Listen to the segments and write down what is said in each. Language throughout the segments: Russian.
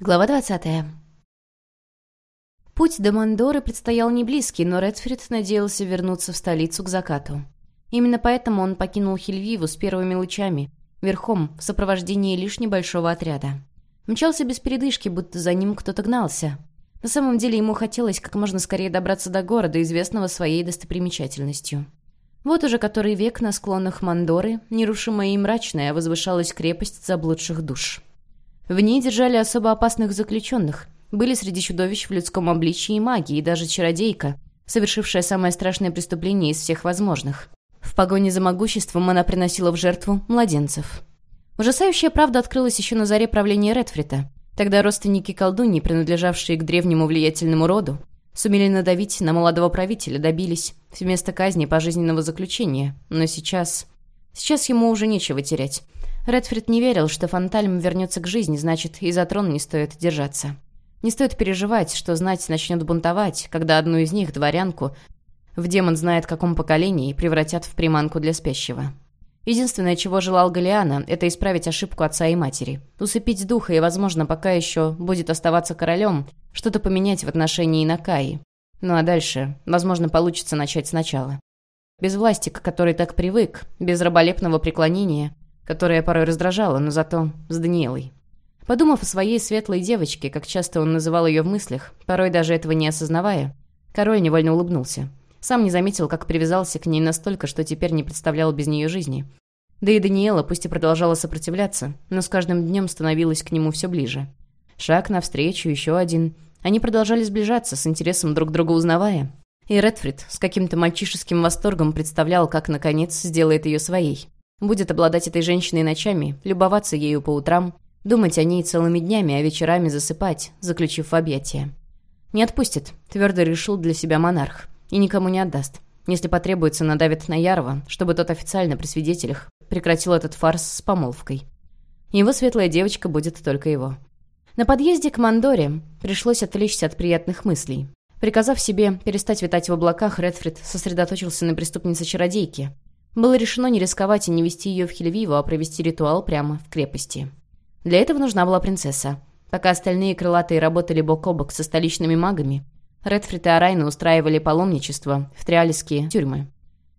Глава 20. Путь до Мандоры предстоял не близкий, но Редфрид надеялся вернуться в столицу к закату. Именно поэтому он покинул Хельвиву с первыми лучами, верхом, в сопровождении лишь небольшого отряда. Мчался без передышки, будто за ним кто-то гнался. На самом деле ему хотелось как можно скорее добраться до города, известного своей достопримечательностью. Вот уже который век на склонах Мандоры, нерушимая и мрачная, возвышалась крепость заблудших душ. В ней держали особо опасных заключенных. Были среди чудовищ в людском обличии и магии, и даже чародейка, совершившая самое страшное преступление из всех возможных. В погоне за могуществом она приносила в жертву младенцев. Ужасающая правда открылась еще на заре правления Редфрита. Тогда родственники колдуньи, принадлежавшие к древнему влиятельному роду, сумели надавить на молодого правителя, добились вместо казни пожизненного заключения. Но сейчас... Сейчас ему уже нечего терять. Редфрид не верил, что Фантальм вернется к жизни, значит, и за трон не стоит держаться. Не стоит переживать, что знать начнет бунтовать, когда одну из них, дворянку, в демон знает каком поколении, превратят в приманку для спящего. Единственное, чего желал Галиана, это исправить ошибку отца и матери. Усыпить духа и, возможно, пока еще будет оставаться королем, что-то поменять в отношении Накаи. Ну а дальше, возможно, получится начать сначала. Без власти, к которой так привык, без раболепного преклонения, которая порой раздражала, но зато с Даниэлой. Подумав о своей светлой девочке, как часто он называл ее в мыслях, порой даже этого не осознавая, король невольно улыбнулся. Сам не заметил, как привязался к ней настолько, что теперь не представлял без нее жизни. Да и Даниэла, пусть и продолжала сопротивляться, но с каждым днем становилась к нему все ближе. Шаг навстречу, еще один. Они продолжали сближаться, с интересом друг друга узнавая. И Редфрид с каким-то мальчишеским восторгом представлял, как, наконец, сделает ее своей. Будет обладать этой женщиной ночами, любоваться ею по утрам, думать о ней целыми днями, а вечерами засыпать, заключив в объятия. Не отпустит, твердо решил для себя монарх. И никому не отдаст. Если потребуется, надавит на Ярова, чтобы тот официально при свидетелях прекратил этот фарс с помолвкой. Его светлая девочка будет только его. На подъезде к Мандоре пришлось отвлечься от приятных мыслей. Приказав себе перестать витать в облаках, Редфрид сосредоточился на преступнице-чародейке, было решено не рисковать и не вести ее в Хельвиву, а провести ритуал прямо в крепости. Для этого нужна была принцесса. Пока остальные крылатые работали бок о бок со столичными магами, Редфрид и Арайна устраивали паломничество в триалиские тюрьмы.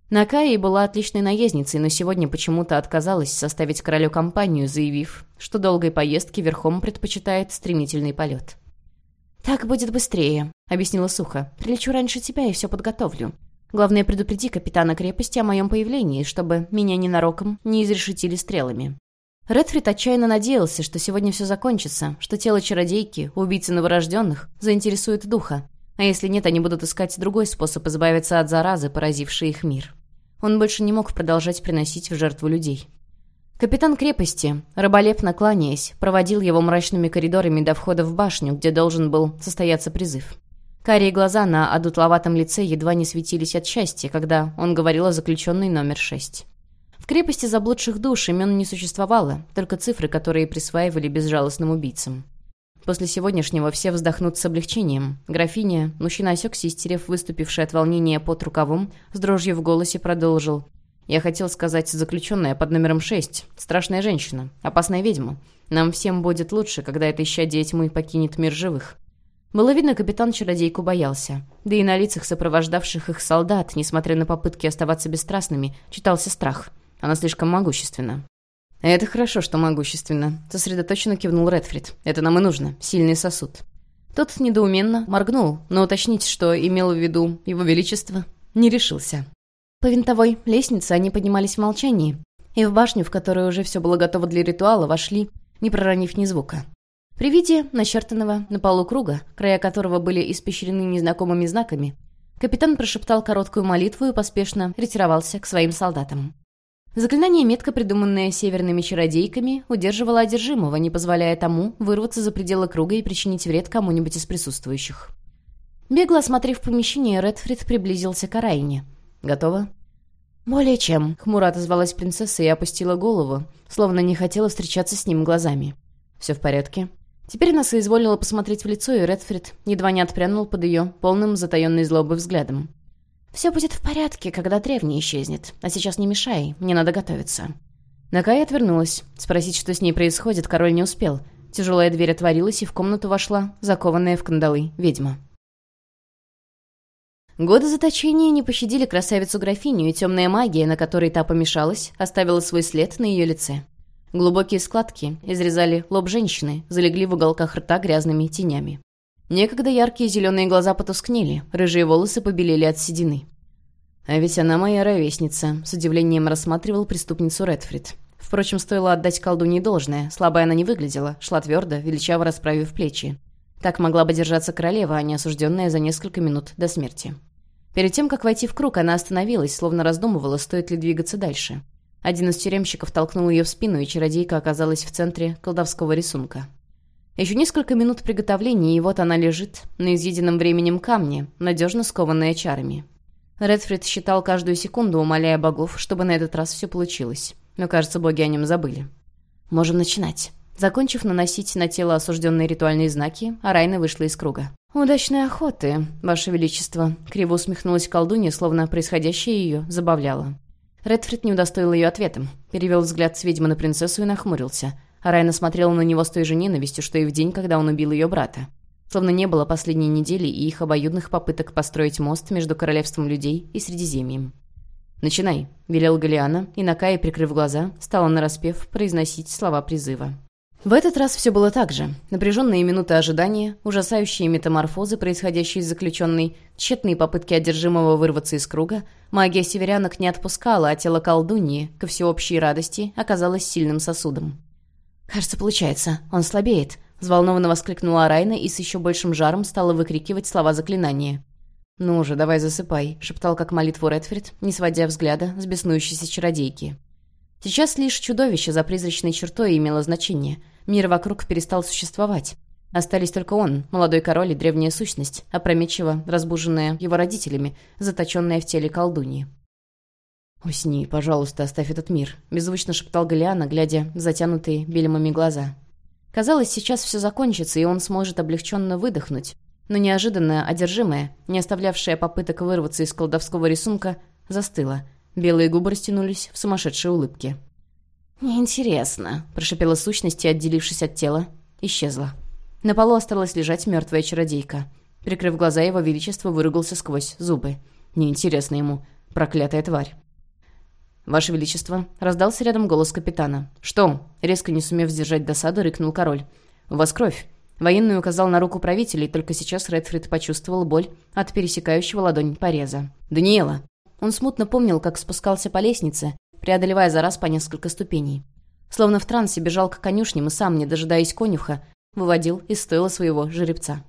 Накаи была отличной наездницей, но сегодня почему-то отказалась составить королю компанию, заявив, что долгой поездки верхом предпочитает стремительный полет. «Так будет быстрее», — объяснила сухо. «Прилечу раньше тебя и все подготовлю. Главное, предупреди капитана крепости о моем появлении, чтобы меня ненароком не изрешетили стрелами». Редфрид отчаянно надеялся, что сегодня все закончится, что тело чародейки, убийцы новорожденных, заинтересует духа, а если нет, они будут искать другой способ избавиться от заразы, поразившей их мир. Он больше не мог продолжать приносить в жертву людей. Капитан крепости, раболепно кланяясь, проводил его мрачными коридорами до входа в башню, где должен был состояться призыв. Карие глаза на одутловатом лице едва не светились от счастья, когда он говорил о заключенной номер шесть. В крепости заблудших душ имен не существовало, только цифры, которые присваивали безжалостным убийцам. После сегодняшнего все вздохнут с облегчением. Графиня, мужчина осекся, истерев выступивший от волнения под рукавом, с дрожью в голосе продолжил. «Я хотел сказать заключенная под номером шесть. Страшная женщина. Опасная ведьма. Нам всем будет лучше, когда эта исчадие тьмы покинет мир живых. Было видно, капитан чародейку боялся. Да и на лицах сопровождавших их солдат, несмотря на попытки оставаться бесстрастными, читался страх. Она слишком могущественна. «Это хорошо, что могущественно», — сосредоточенно кивнул Редфрид. «Это нам и нужно. Сильный сосуд». Тот недоуменно моргнул, но уточнить, что имел в виду его величество, не решился. По винтовой лестнице они поднимались в молчании, и в башню, в которой уже все было готово для ритуала, вошли, не проронив ни звука. При виде начертанного на полу круга, края которого были испещрены незнакомыми знаками, капитан прошептал короткую молитву и поспешно ретировался к своим солдатам. Заклинание, метко придуманное северными чародейками, удерживало одержимого, не позволяя тому вырваться за пределы круга и причинить вред кому-нибудь из присутствующих. Бегло осмотрев помещение, Редфрид приблизился к Арайне. «Готово?» «Более чем», — хмуро отозвалась принцесса и опустила голову, словно не хотела встречаться с ним глазами. «Все в порядке?» Теперь она соизволила посмотреть в лицо, и Редфрид едва не отпрянул под ее полным затаенной злобой взглядом. «Все будет в порядке, когда древний исчезнет. А сейчас не мешай, мне надо готовиться». Накай отвернулась. Спросить, что с ней происходит, король не успел. Тяжелая дверь отворилась, и в комнату вошла закованная в кандалы ведьма. Годы заточения не пощадили красавицу-графиню, и темная магия, на которой та помешалась, оставила свой след на ее лице. Глубокие складки изрезали лоб женщины, залегли в уголках рта грязными тенями. Некогда яркие зеленые глаза потускнели, рыжие волосы побелели от седины. А ведь она моя ровесница, с удивлением рассматривал преступницу Редфрид. Впрочем, стоило отдать колдунье должное, слабой она не выглядела, шла твердо, величаво расправив плечи. Так могла бы держаться королева, а не осужденная за несколько минут до смерти. Перед тем, как войти в круг, она остановилась, словно раздумывала, стоит ли двигаться дальше. Один из тюремщиков толкнул ее в спину, и чародейка оказалась в центре колдовского рисунка. Еще несколько минут приготовления, и вот она лежит на изъеденном временем камне, надежно скованная чарами. Редфрид считал каждую секунду, умоляя богов, чтобы на этот раз все получилось. Но, кажется, боги о нем забыли. «Можем начинать». Закончив наносить на тело осужденные ритуальные знаки, Арайна вышла из круга. «Удачной охоты, Ваше Величество», — криво усмехнулась колдунья, словно происходящее ее забавляло. Редфрид не удостоил ее ответом, перевел взгляд с ведьмы на принцессу и нахмурился — а Райна смотрела на него с той же ненавистью, что и в день, когда он убил ее брата. Словно не было последней недели и их обоюдных попыток построить мост между королевством людей и Средиземьем. «Начинай», — велел Галиана, и Накая, прикрыв глаза, стала нараспев произносить слова призыва. В этот раз все было так же. Напряженные минуты ожидания, ужасающие метаморфозы, происходящие с заключенной, тщетные попытки одержимого вырваться из круга, магия северянок не отпускала, а тело колдуньи, ко всеобщей радости, оказалось сильным сосудом. «Кажется, получается. Он слабеет», — взволнованно воскликнула Райна и с еще большим жаром стала выкрикивать слова заклинания. «Ну же, давай засыпай», — шептал как молитву Редфрид, не сводя взгляда с беснующейся чародейки. Сейчас лишь чудовище за призрачной чертой имело значение. Мир вокруг перестал существовать. Остались только он, молодой король и древняя сущность, опрометчиво разбуженная его родителями, заточенная в теле колдуньи. «Усни, пожалуйста, оставь этот мир», — беззвучно шептал Галиана, глядя в затянутые белемами глаза. Казалось, сейчас все закончится, и он сможет облегченно выдохнуть. Но неожиданно одержимая, не оставлявшая попыток вырваться из колдовского рисунка, застыла. Белые губы растянулись в сумасшедшей улыбке. «Неинтересно», — прошипела сущность и, отделившись от тела, исчезла. На полу осталась лежать мертвая чародейка. Прикрыв глаза, его величество выругался сквозь зубы. Неинтересно ему. Проклятая тварь. «Ваше Величество», — раздался рядом голос капитана. «Что?» — резко не сумев сдержать досаду, рыкнул король. «У вас кровь». Военный указал на руку правителя, и только сейчас Редфрид почувствовал боль от пересекающего ладонь пореза. «Даниэла!» Он смутно помнил, как спускался по лестнице, преодолевая за раз по несколько ступеней. Словно в трансе бежал к конюшням и сам, не дожидаясь конюха, выводил из стойла своего жеребца.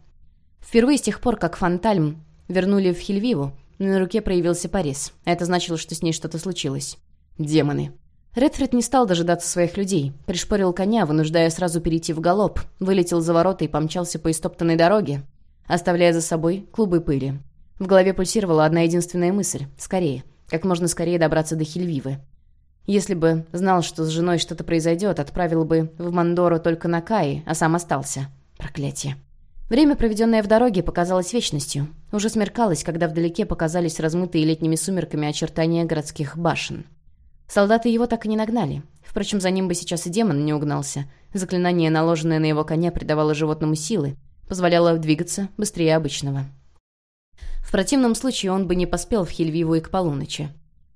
Впервые с тех пор, как Фантальм вернули в Хильвиву, на руке проявился порез. Это значило, что с ней что-то случилось. Демоны. Редфрид не стал дожидаться своих людей. Пришпорил коня, вынуждая сразу перейти в галоп, вылетел за ворота и помчался по истоптанной дороге, оставляя за собой клубы пыли. В голове пульсировала одна единственная мысль — скорее, как можно скорее добраться до Хильвивы. Если бы знал, что с женой что-то произойдет, отправил бы в Мандору только на Каи, а сам остался. Проклятие. Время, проведенное в дороге, показалось вечностью. Уже смеркалось, когда вдалеке показались размытые летними сумерками очертания городских башен. Солдаты его так и не нагнали. Впрочем, за ним бы сейчас и демон не угнался. Заклинание, наложенное на его коня, придавало животному силы, позволяло двигаться быстрее обычного. В противном случае он бы не поспел в Хельвиву и к полуночи.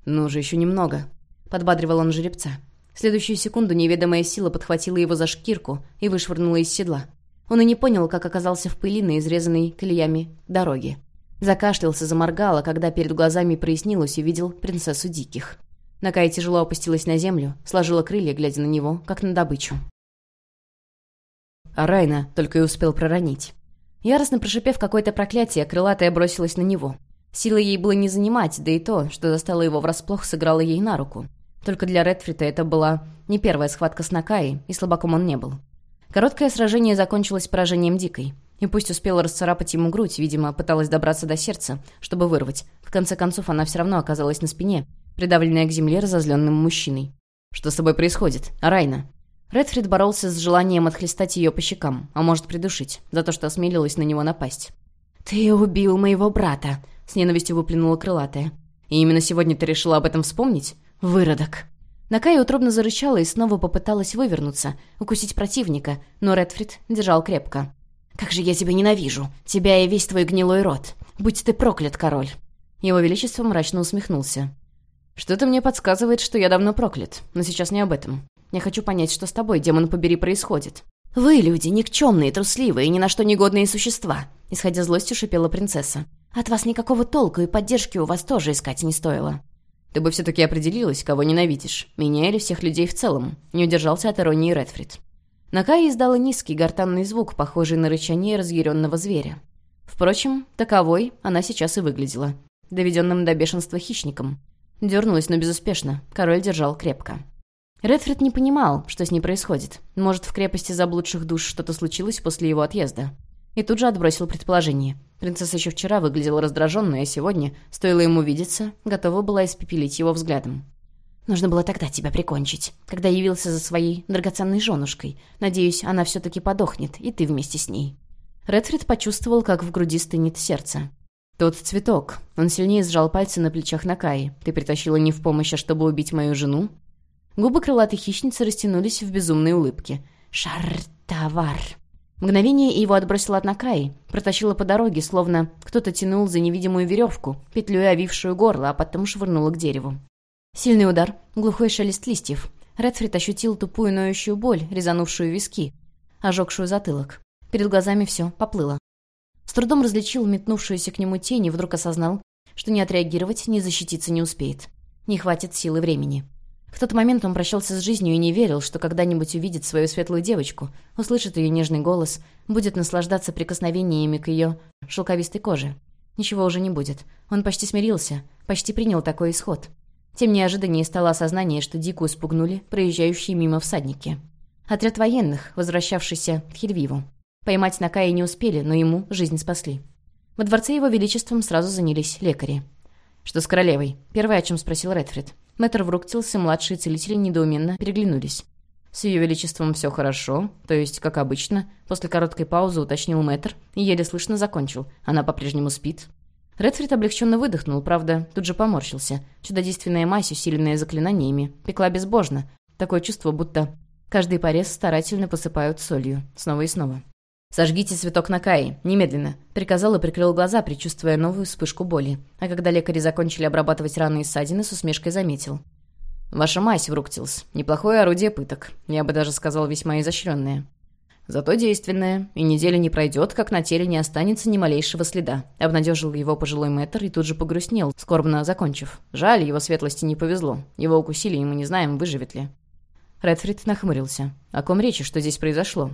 «Ну же, еще немного», — подбадривал он жеребца. В следующую секунду неведомая сила подхватила его за шкирку и вышвырнула из седла. Он и не понял, как оказался в пыли на изрезанной колеями дороги. Закашлялся, заморгал, а когда перед глазами прояснилось, увидел принцессу Диких. Накая тяжело опустилась на землю, сложила крылья, глядя на него, как на добычу. А Райна только и успел проронить. Яростно прошипев какое-то проклятие, крылатая бросилась на него. Силы ей было не занимать, да и то, что застало его врасплох, сыграло ей на руку. Только для Редфрита это была не первая схватка с Накаей, и слабаком он не был. Короткое сражение закончилось поражением Дикой. И пусть успела расцарапать ему грудь, видимо, пыталась добраться до сердца, чтобы вырвать. В конце концов, она все равно оказалась на спине, придавленная к земле разозленным мужчиной. «Что с тобой происходит? Райна?» Редфрид боролся с желанием отхлестать ее по щекам, а может придушить, за то, что осмелилась на него напасть. «Ты убил моего брата!» — с ненавистью выплюнула крылатая. «И именно сегодня ты решила об этом вспомнить? Выродок!» Накая утробно зарычала и снова попыталась вывернуться, укусить противника, но Редфрид держал крепко. «Как же я тебя ненавижу! Тебя и весь твой гнилой рот! Будь ты проклят, король!» Его Величество мрачно усмехнулся. «Что-то мне подсказывает, что я давно проклят, но сейчас не об этом. Я хочу понять, что с тобой, демон побери, происходит». «Вы, люди, никчемные, трусливые, ни на что негодные существа!» Исходя злостью, шипела принцесса. «От вас никакого толку, и поддержки у вас тоже искать не стоило». «Ты бы все-таки определилась, кого ненавидишь. Меня или всех людей в целом?» Не удержался от иронии Редфрид. Накая издала низкий гортанный звук, похожий на рычание разъяренного зверя. Впрочем, таковой она сейчас и выглядела. Доведенным до бешенства хищником. Дернулась, но безуспешно. Король держал крепко. Редфрид не понимал, что с ней происходит. Может, в крепости заблудших душ что-то случилось после его отъезда. И тут же отбросил предположение. Принцесса еще вчера выглядела раздраженной, а сегодня, стоило ему видеться, готова была испепелить его взглядом. «Нужно было тогда тебя прикончить, когда явился за своей драгоценной женушкой. Надеюсь, она все-таки подохнет, и ты вместе с ней». Редфрид почувствовал, как в груди стынет сердце. «Тот цветок». Он сильнее сжал пальцы на плечах Накаи. «Ты притащила не в помощь, а чтобы убить мою жену?» Губы крылатой хищницы растянулись в безумной улыбке. «Шартавар». Мгновение его отбросило от Накаи, протащило по дороге, словно кто-то тянул за невидимую веревку, петлю овившую горло, а потом швырнуло к дереву. Сильный удар, глухой шелест листьев. Редфрид ощутил тупую ноющую боль, резанувшую виски, ожегшую затылок. Перед глазами все поплыло. С трудом различил метнувшуюся к нему тень и вдруг осознал, что ни отреагировать, ни защититься не успеет. Не хватит силы времени. В тот момент он прощался с жизнью и не верил, что когда-нибудь увидит свою светлую девочку, услышит ее нежный голос, будет наслаждаться прикосновениями к ее шелковистой коже. Ничего уже не будет. Он почти смирился, почти принял такой исход. Тем неожиданнее стало осознание, что дико испугнули проезжающие мимо всадники. Отряд военных, возвращавшийся к Хельвиву. Поймать Накая не успели, но ему жизнь спасли. Во дворце его величеством сразу занялись лекари. «Что с королевой?» Первое, о чем спросил Редфрид. Мэтр Вруктилс и младшие целители недоуменно переглянулись. «С ее величеством все хорошо, то есть, как обычно», после короткой паузы уточнил мэтр и еле слышно закончил. «Она по-прежнему спит». Редфрид облегченно выдохнул, правда, тут же поморщился. Чудодейственная мазь, усиленная заклинаниями, пекла безбожно. Такое чувство, будто каждый порез старательно посыпают солью. Снова и снова. «Сожгите цветок на Каи, немедленно», — приказал и прикрыл глаза, предчувствуя новую вспышку боли. А когда лекари закончили обрабатывать раны и ссадины, с усмешкой заметил. «Ваша мазь, Вруктилс, неплохое орудие пыток. Я бы даже сказал, весьма изощренное. Зато действенное, и неделя не пройдет, как на теле не останется ни малейшего следа», — обнадежил его пожилой мэтр и тут же погрустнел, скорбно закончив. «Жаль, его светлости не повезло. Его укусили, и мы не знаем, выживет ли». Редфрид нахмурился. «О ком речи, что здесь произошло?»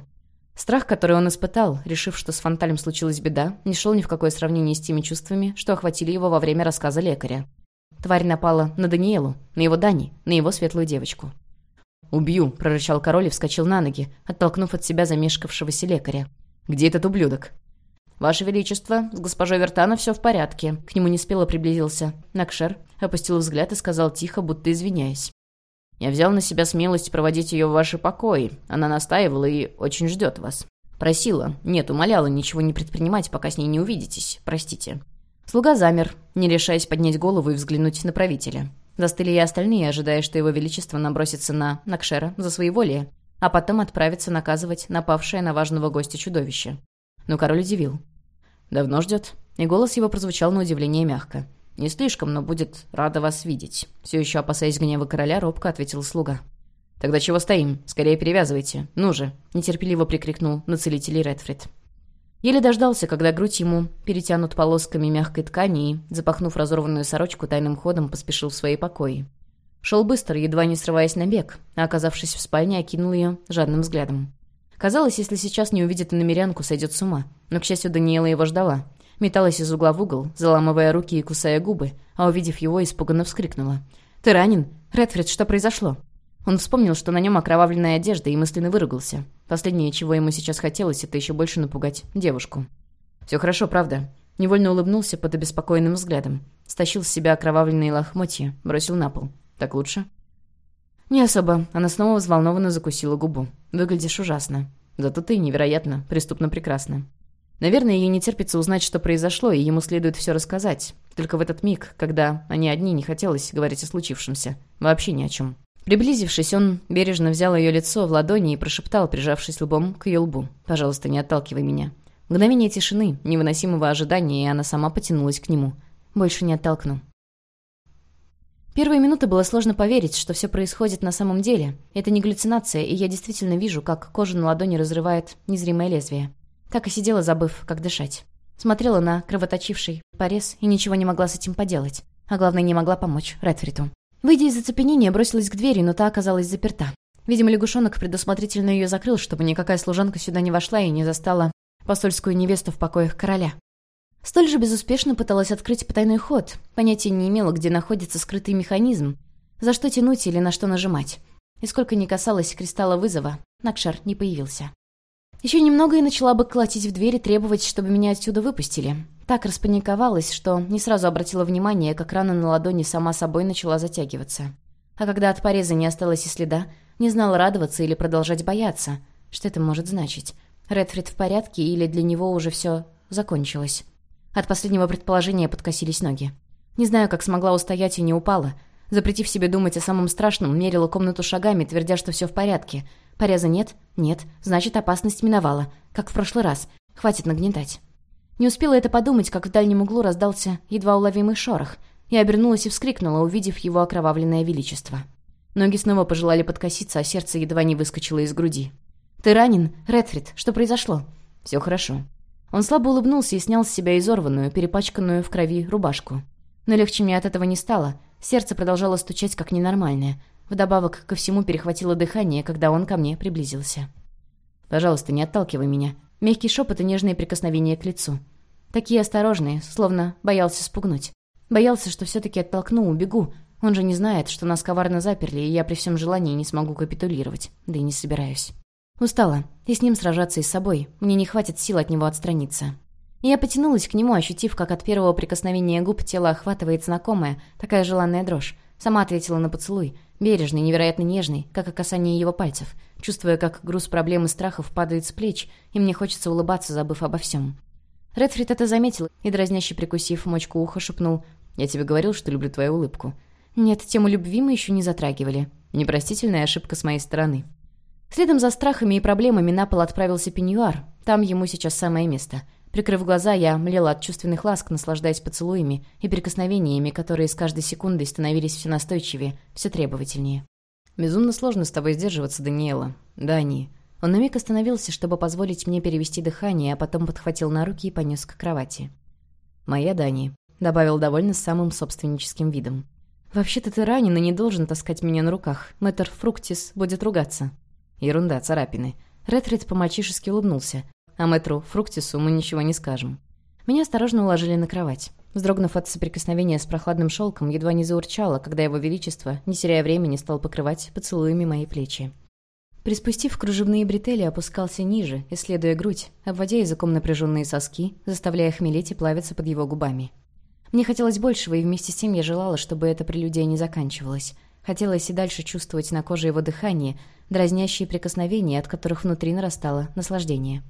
Страх, который он испытал, решив, что с Фонталем случилась беда, не шел ни в какое сравнение с теми чувствами, что охватили его во время рассказа лекаря. Тварь напала на Даниэлу, на его Дани, на его светлую девочку. «Убью!» – прорычал король и вскочил на ноги, оттолкнув от себя замешкавшегося лекаря. «Где этот ублюдок?» «Ваше Величество, с госпожой Вертана все в порядке». К нему не спело приблизился. Накшер опустил взгляд и сказал тихо, будто извиняясь. Я взял на себя смелость проводить ее в ваши покои. Она настаивала и очень ждет вас. Просила, нет, умоляла ничего не предпринимать, пока с ней не увидитесь. Простите». Слуга замер, не решаясь поднять голову и взглянуть на правителя. Застыли и остальные, ожидая, что его величество набросится на Накшера за своеволие, а потом отправится наказывать напавшее на важного гостя чудовище. Но король удивил. «Давно ждет?» И голос его прозвучал на удивление мягко. «Не слишком, но будет рада вас видеть», — все еще опасаясь гнева короля, робко ответил слуга. «Тогда чего стоим? Скорее перевязывайте. Ну же!» — нетерпеливо прикрикнул на целителей Редфрид. Еле дождался, когда грудь ему перетянут полосками мягкой ткани и, запахнув разорванную сорочку, тайным ходом поспешил в свои покои. Шел быстро, едва не срываясь на бег, а, оказавшись в спальне, окинул ее жадным взглядом. Казалось, если сейчас не увидит иномерянку, сойдет с ума. Но, к счастью, Даниэла его ждала металась из угла в угол, заламывая руки и кусая губы, а увидев его, испуганно вскрикнула. «Ты ранен? Редфрид, что произошло?» Он вспомнил, что на нем окровавленная одежда, и мысленно выругался. Последнее, чего ему сейчас хотелось, это еще больше напугать девушку. «Все хорошо, правда?» Невольно улыбнулся под обеспокоенным взглядом. Стащил с себя окровавленные лохмотья, бросил на пол. «Так лучше?» «Не особо». Она снова взволнованно закусила губу. «Выглядишь ужасно. Зато ты невероятно, преступно прекрасна. Наверное, ей не терпится узнать, что произошло, и ему следует все рассказать. Только в этот миг, когда они одни, не хотелось говорить о случившемся. Вообще ни о чем. Приблизившись, он бережно взял ее лицо в ладони и прошептал, прижавшись лбом к ее лбу. «Пожалуйста, не отталкивай меня». Мгновение тишины, невыносимого ожидания, и она сама потянулась к нему. «Больше не оттолкну». Первые минуты было сложно поверить, что все происходит на самом деле. Это не галлюцинация, и я действительно вижу, как кожа на ладони разрывает незримое лезвие. Так и сидела, забыв, как дышать. Смотрела на кровоточивший порез и ничего не могла с этим поделать. А главное, не могла помочь Редфриту. Выйдя из оцепенения, бросилась к двери, но та оказалась заперта. Видимо, лягушонок предусмотрительно ее закрыл, чтобы никакая служанка сюда не вошла и не застала посольскую невесту в покоях короля. Столь же безуспешно пыталась открыть потайной ход. Понятия не имела, где находится скрытый механизм, за что тянуть или на что нажимать. И сколько ни касалось кристалла вызова, Накшар не появился. Еще немного и начала бы колотить в дверь и требовать, чтобы меня отсюда выпустили. Так распаниковалась, что не сразу обратила внимание, как рана на ладони сама собой начала затягиваться. А когда от пореза не осталось и следа, не знала радоваться или продолжать бояться. Что это может значить? Редфрид в порядке или для него уже все закончилось? От последнего предположения подкосились ноги. Не знаю, как смогла устоять и не упала. Запретив себе думать о самом страшном, мерила комнату шагами, твердя, что все в порядке. Пореза нет? Нет. Значит, опасность миновала. Как в прошлый раз. Хватит нагнетать. Не успела это подумать, как в дальнем углу раздался едва уловимый шорох. Я обернулась и вскрикнула, увидев его окровавленное величество. Ноги снова пожелали подкоситься, а сердце едва не выскочило из груди. «Ты ранен? Редфрид, что произошло?» «Все хорошо». Он слабо улыбнулся и снял с себя изорванную, перепачканную в крови рубашку. Но легче мне от этого не стало. Сердце продолжало стучать, как ненормальное. Вдобавок ко всему перехватило дыхание, когда он ко мне приблизился. «Пожалуйста, не отталкивай меня». Мягкий шепот и нежные прикосновения к лицу. Такие осторожные, словно боялся спугнуть. Боялся, что все-таки оттолкну, убегу. Он же не знает, что нас коварно заперли, и я при всем желании не смогу капитулировать. Да и не собираюсь. Устала. И с ним сражаться и с собой. Мне не хватит сил от него отстраниться. Я потянулась к нему, ощутив, как от первого прикосновения губ тело охватывает знакомая, такая желанная дрожь. Сама ответила на поцелуй. Бережный, невероятно нежный, как и касание его пальцев. Чувствуя, как груз проблем и страхов падает с плеч, и мне хочется улыбаться, забыв обо всем. Редфрид это заметил и, дразняще прикусив мочку уха, шепнул. «Я тебе говорил, что люблю твою улыбку». «Нет, тему любви мы еще не затрагивали. Непростительная ошибка с моей стороны». Следом за страхами и проблемами на пол отправился Пеньюар. Там ему сейчас самое место — Прикрыв глаза, я млела от чувственных ласк, наслаждаясь поцелуями и прикосновениями, которые с каждой секундой становились все настойчивее, все требовательнее. «Безумно сложно с тобой сдерживаться, Даниэла. Дани». Он на миг остановился, чтобы позволить мне перевести дыхание, а потом подхватил на руки и понес к кровати. «Моя Дани», — добавил довольно самым собственническим видом. «Вообще-то ты ранен и не должен таскать меня на руках. Мэтр Фруктис будет ругаться». «Ерунда, царапины». Ретрид по-мальчишески улыбнулся, а мэтру Фруктису мы ничего не скажем. Меня осторожно уложили на кровать. Вздрогнув от соприкосновения с прохладным шелком, едва не заурчало, когда его величество, не теряя времени, стал покрывать поцелуями мои плечи. Приспустив кружевные бретели, опускался ниже, исследуя грудь, обводя языком напряженные соски, заставляя хмелеть и плавиться под его губами. Мне хотелось большего, и вместе с тем я желала, чтобы эта прелюдия не заканчивалась. Хотелось и дальше чувствовать на коже его дыхание, дразнящие прикосновения, от которых внутри нарастало наслаждение.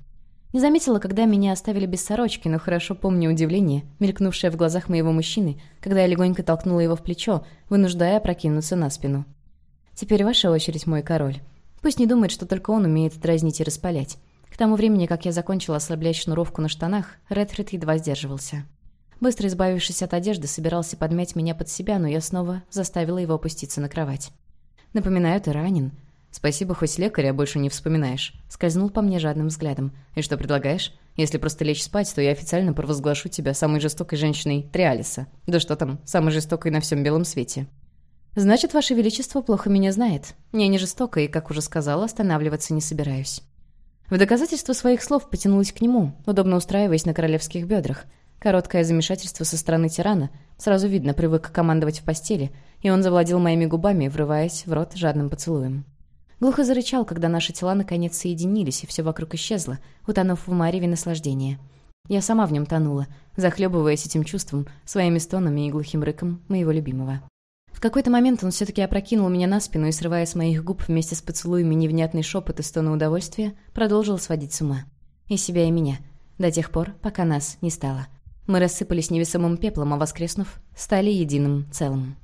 Не заметила, когда меня оставили без сорочки, но хорошо помню удивление, мелькнувшее в глазах моего мужчины, когда я легонько толкнула его в плечо, вынуждая опрокинуться на спину. «Теперь ваша очередь, мой король. Пусть не думает, что только он умеет дразнить и распалять. К тому времени, как я закончила ослаблять шнуровку на штанах, Редфрид едва сдерживался. Быстро избавившись от одежды, собирался подмять меня под себя, но я снова заставила его опуститься на кровать. «Напоминаю, ты ранен», «Спасибо, хоть лекаря больше не вспоминаешь». Скользнул по мне жадным взглядом. «И что предлагаешь? Если просто лечь спать, то я официально провозглашу тебя самой жестокой женщиной Триалиса. Да что там, самой жестокой на всем белом свете». «Значит, Ваше Величество плохо меня знает. Я не жестока и, как уже сказала, останавливаться не собираюсь». В доказательство своих слов потянулась к нему, удобно устраиваясь на королевских бедрах. Короткое замешательство со стороны тирана. Сразу видно, привык командовать в постели, и он завладел моими губами, врываясь в рот жадным поцелуем. Глухо зарычал, когда наши тела наконец соединились, и все вокруг исчезло, утонув в мареве наслаждения. Я сама в нем тонула, захлебываясь этим чувством, своими стонами и глухим рыком моего любимого. В какой-то момент он все-таки опрокинул меня на спину и, срывая с моих губ вместе с поцелуями невнятный шепот и стоны удовольствия, продолжил сводить с ума. И себя, и меня. До тех пор, пока нас не стало. Мы рассыпались невесомым пеплом, а воскреснув, стали единым целым.